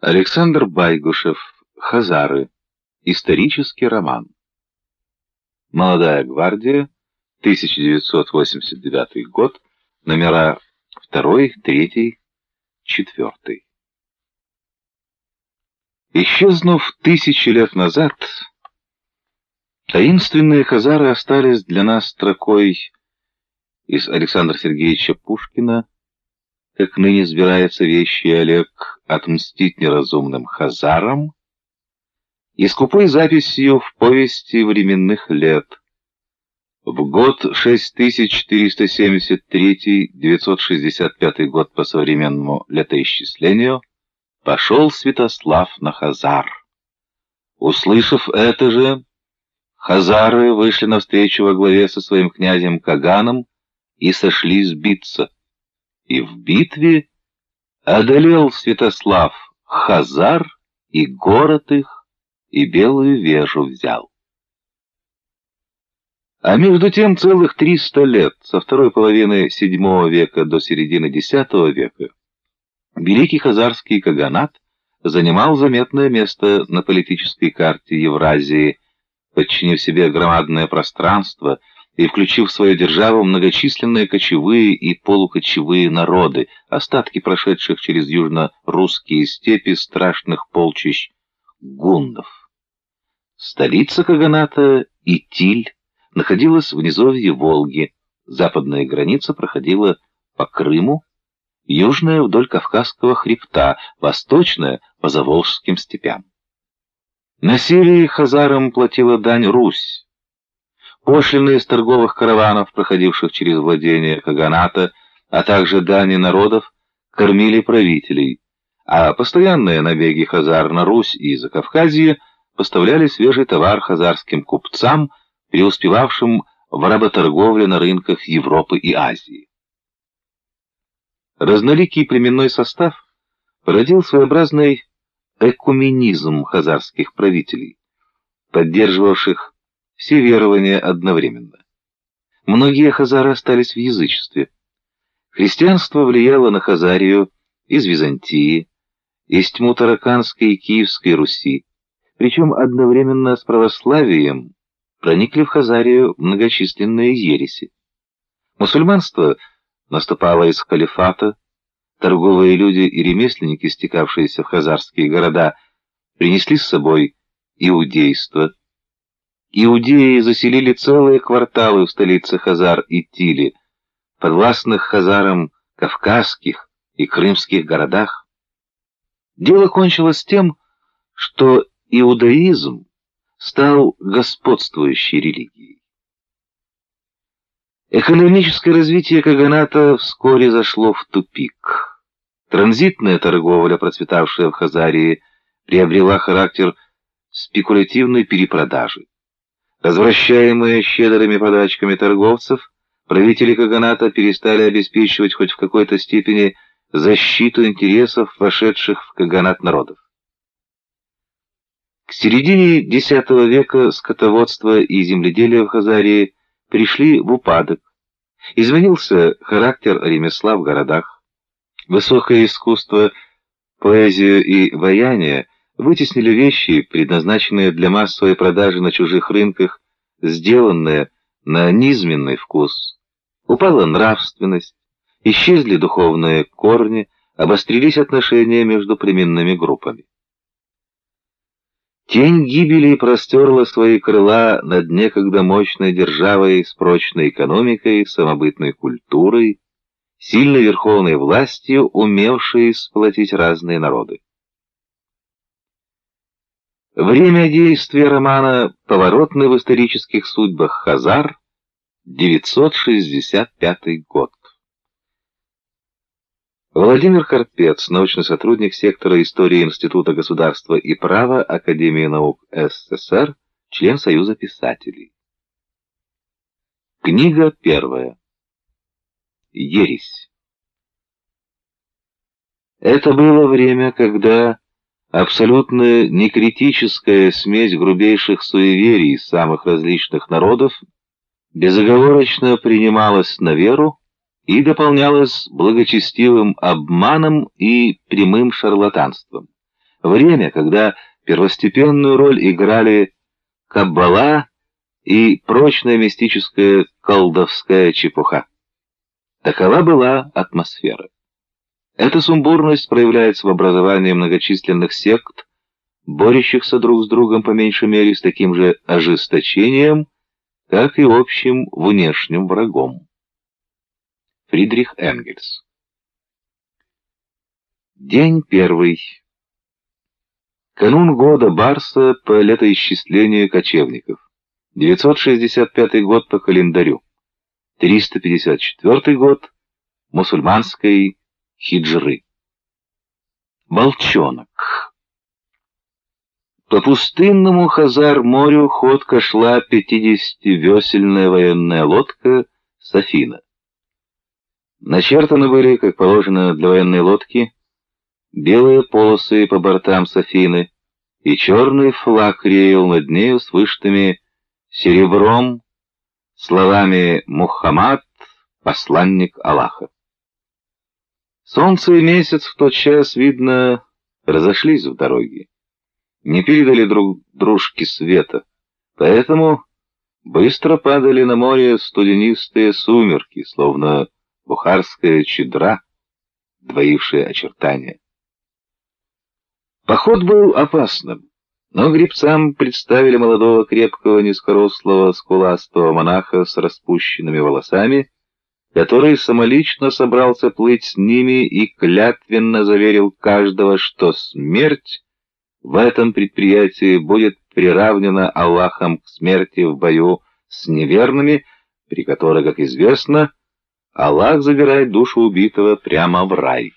Александр Байгушев. Хазары. Исторический роман. Молодая гвардия. 1989 год. Номера 2, 3, 4. Исчезнув тысячи лет назад, таинственные хазары остались для нас строкой из Александра Сергеевича Пушкина как ныне сбирается вещи Олег отмстить неразумным хазарам, и скупой записью в повести временных лет. В год 6473-965 год по современному летоисчислению пошел Святослав на Хазар. Услышав это же, хазары вышли навстречу во главе со своим князем Каганом и сошли сбиться и в битве одолел Святослав Хазар и город их, и белую вежу взял. А между тем целых триста лет, со второй половины VII века до середины X века, Великий Хазарский Каганат занимал заметное место на политической карте Евразии, подчинив себе громадное пространство – и включив в свою державу многочисленные кочевые и полукочевые народы, остатки прошедших через южно-русские степи страшных полчищ гундов. Столица Каганата, Итиль, находилась в низовье Волги, западная граница проходила по Крыму, южная вдоль Кавказского хребта, восточная по Заволжским степям. На севере хазарам платила дань Русь, Пошлины из торговых караванов, проходивших через владения Каганата, а также дани народов, кормили правителей, а постоянные набеги хазар на Русь и Закавказье поставляли свежий товар хазарским купцам, преуспевавшим в работорговле на рынках Европы и Азии. Разноликий племенной состав породил своеобразный экуменизм хазарских правителей, поддерживавших все верования одновременно. Многие хазары остались в язычестве. Христианство влияло на Хазарию из Византии, из тьму и Киевской Руси, причем одновременно с православием проникли в Хазарию многочисленные ереси. Мусульманство наступало из халифата, торговые люди и ремесленники, стекавшиеся в хазарские города, принесли с собой иудейство, Иудеи заселили целые кварталы в столице Хазар и Тили, подвластных Хазарам кавказских и крымских городах. Дело кончилось тем, что иудаизм стал господствующей религией. Экономическое развитие Каганата вскоре зашло в тупик. Транзитная торговля, процветавшая в Хазарии, приобрела характер спекулятивной перепродажи. Возвращаемые щедрыми подачками торговцев, правители Каганата перестали обеспечивать хоть в какой-то степени защиту интересов вошедших в Каганат народов. К середине X века скотоводство и земледелие в Хазарии пришли в упадок. Изменился характер ремесла в городах. Высокое искусство, поэзию и ваяние – вытеснили вещи, предназначенные для массовой продажи на чужих рынках, сделанные на низменный вкус. Упала нравственность, исчезли духовные корни, обострились отношения между племенными группами. Тень гибели простерла свои крыла над некогда мощной державой с прочной экономикой, самобытной культурой, сильной верховной властью, умевшей сплотить разные народы. Время действия романа «Поворотный в исторических судьбах Хазар» 965 год. Владимир Карпец, научный сотрудник сектора истории Института государства и права Академии наук СССР, член Союза писателей. Книга первая. Ересь. Это было время, когда Абсолютно некритическая смесь грубейших суеверий самых различных народов безоговорочно принималась на веру и дополнялась благочестивым обманом и прямым шарлатанством. Время, когда первостепенную роль играли каббала и прочная мистическая колдовская чепуха. Такова была атмосфера. Эта сумбурность проявляется в образовании многочисленных сект, борющихся друг с другом по меньшей мере с таким же ожесточением, как и общим внешним врагом. Фридрих Энгельс День первый. Канун года Барса по летоисчислению кочевников. 965 год по календарю. 354 год мусульманской хиджры. Волчонок. По пустынному Хазар-морю ходка шла 50-весельная военная лодка «Софина». Начертаны были, как положено для военной лодки, белые полосы по бортам Софины, и черный флаг реял над нею с вышитыми серебром словами «Мухаммад, посланник Аллаха». Солнце и месяц в тот час, видно, разошлись в дороге, не передали друг дружке света, поэтому быстро падали на море студенистые сумерки, словно бухарская чедра, двоившая очертания. Поход был опасным, но гребцам представили молодого крепкого низкорослого скуластого монаха с распущенными волосами, который самолично собрался плыть с ними и клятвенно заверил каждого, что смерть в этом предприятии будет приравнена Аллахом к смерти в бою с неверными, при которой, как известно, Аллах забирает душу убитого прямо в рай.